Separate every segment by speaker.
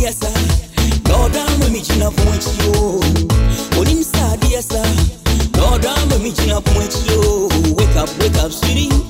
Speaker 1: msadiasa nodamwe mijina kumwe chiyo oni msadiasa wake up wake up sweetie.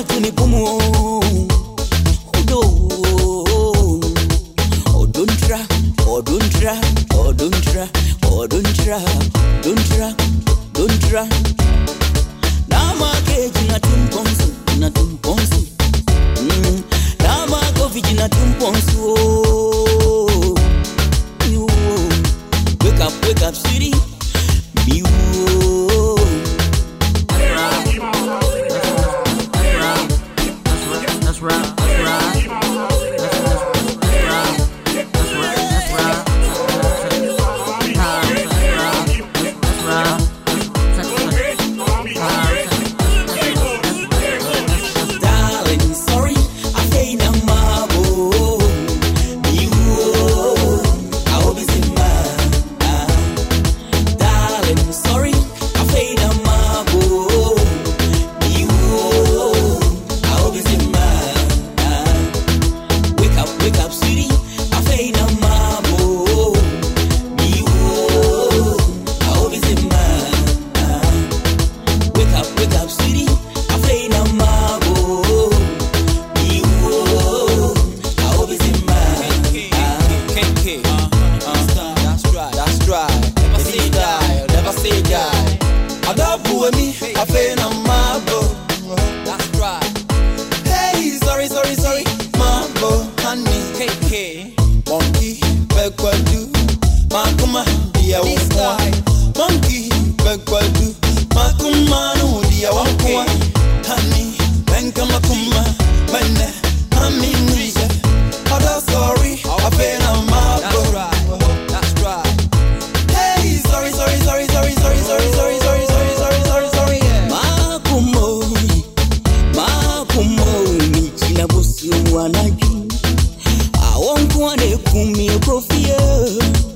Speaker 1: dákun ní kúmu na na na. Oh. Wake up, wake up, city. Be
Speaker 2: you and me, I play.
Speaker 1: you go fear.